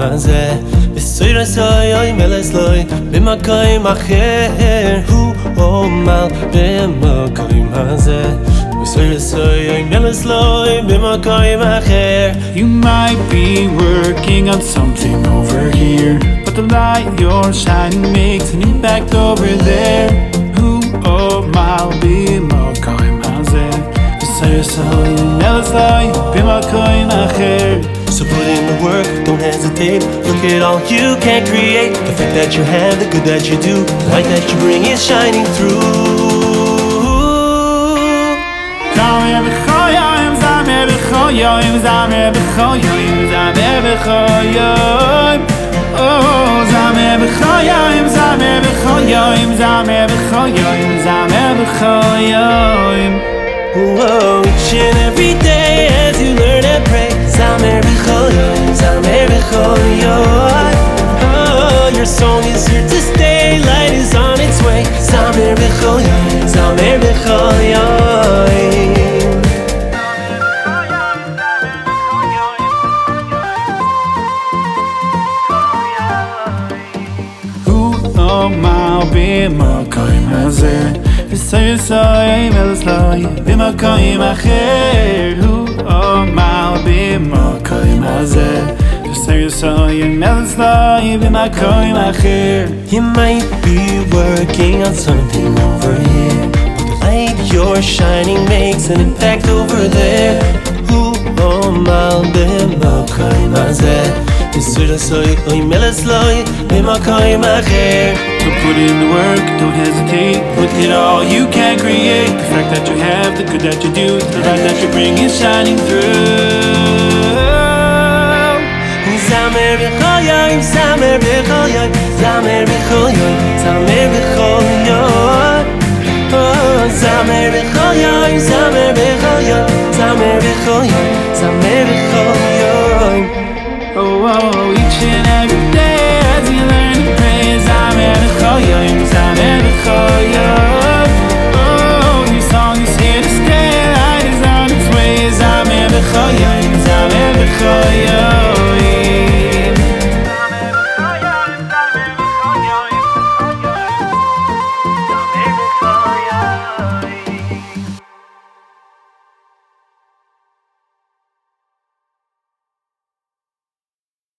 הזה בסויר סוי אוי מלסלוי במקום אחר הוא עומל במקום הזה בסויר סוי אוי מלסלוי במקום אחר You might be working on something over here But the light you're shining makes an impact over there Who oh my be מקום הזה בסויר סוי מלסלוי במקום אחר hesitate. Look at all you can create. The fact that you have, the good that you do, the light that you bring is shining through. Oh. Whoa, each and every song is here to stay. Light is on its way. Zamer Bechol Yoyim Zamer Bechol Yoyim mal be ma kein maze es sei so ein elslai be ma kein ma hu o mal be mal soy v'l'sloy b'makoyim acher You might be working on something over here, but the light you're shining makes an impact over there. Who hazeh, v'sura soy oy meles loy b'makoyim acher. So put in the work, don't hesitate. Look it all you can create. The fact that you have, the good that you do The light that you bring is shining through Zamer bekhoyoy Zamer bekhoyoy Zamer bekhoyoy Zamer bekhoyoy Oh Zamer bekhoyoy Zamer bekhoyoy Zamer bekhoyoy Zamer